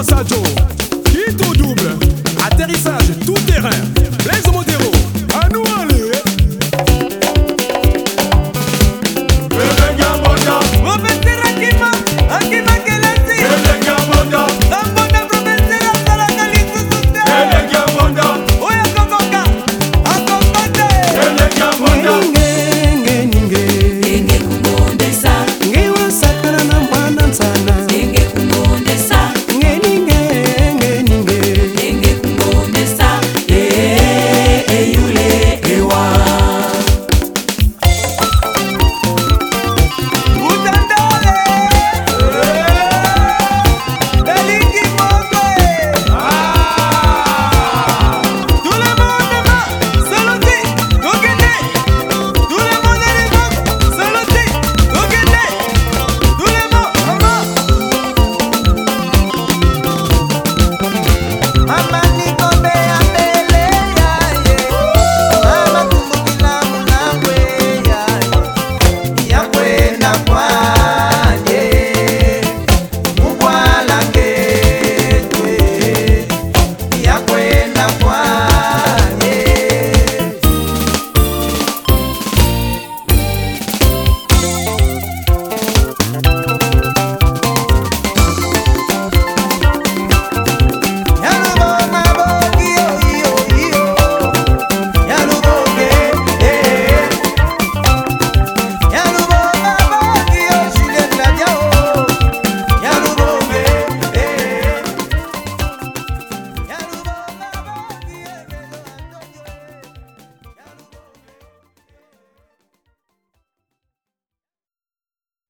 Bossa Joe. Qui tout double? Atterrissage tout terrain. mama